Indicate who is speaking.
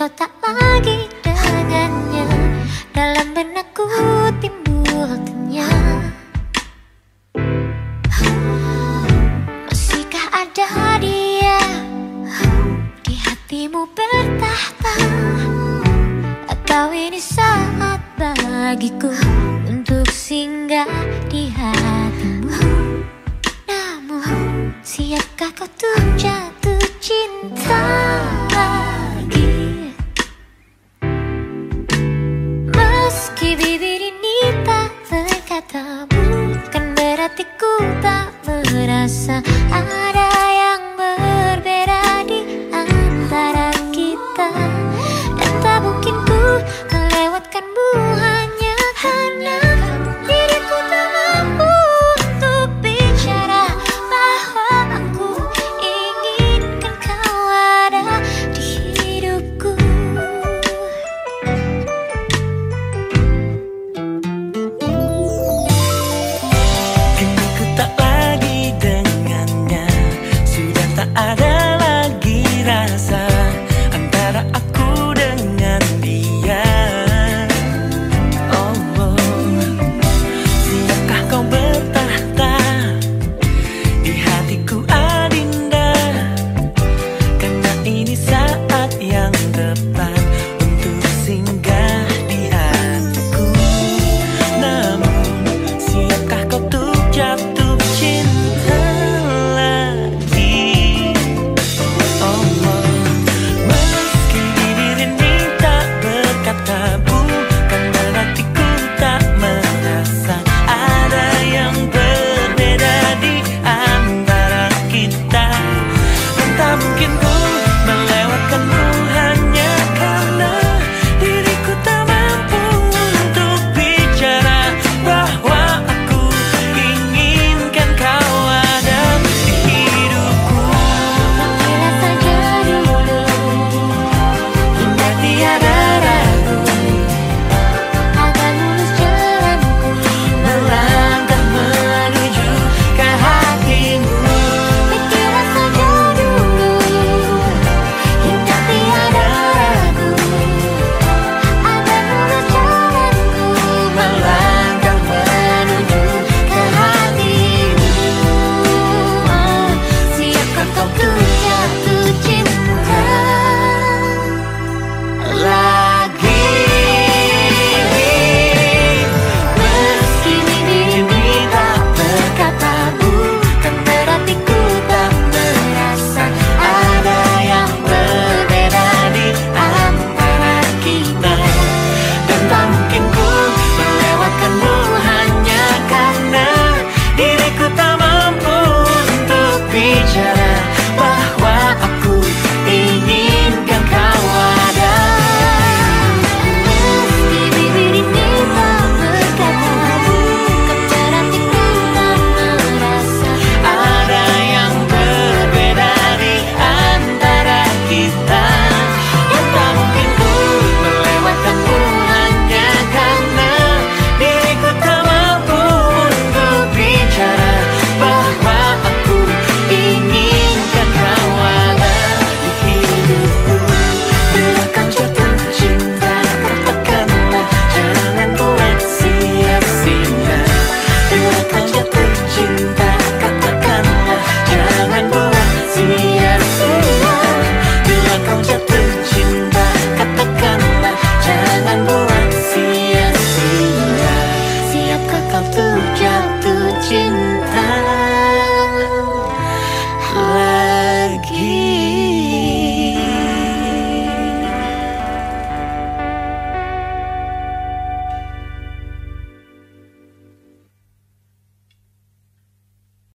Speaker 1: kau tak lagi dengannya. Dalam benakku timbul tanya Masihkah ada dia Di hatimu bertahta? Atau ini saat bagiku Untuk singgah di hatimu? Namun siapkah kau tuh jatuh cinta
Speaker 2: dificulta. Ada lagi rasa Antara aku dengan dia. Oh, oh. Siapkah kau bertahta? Di hatiku adinda. Karena ini saat yang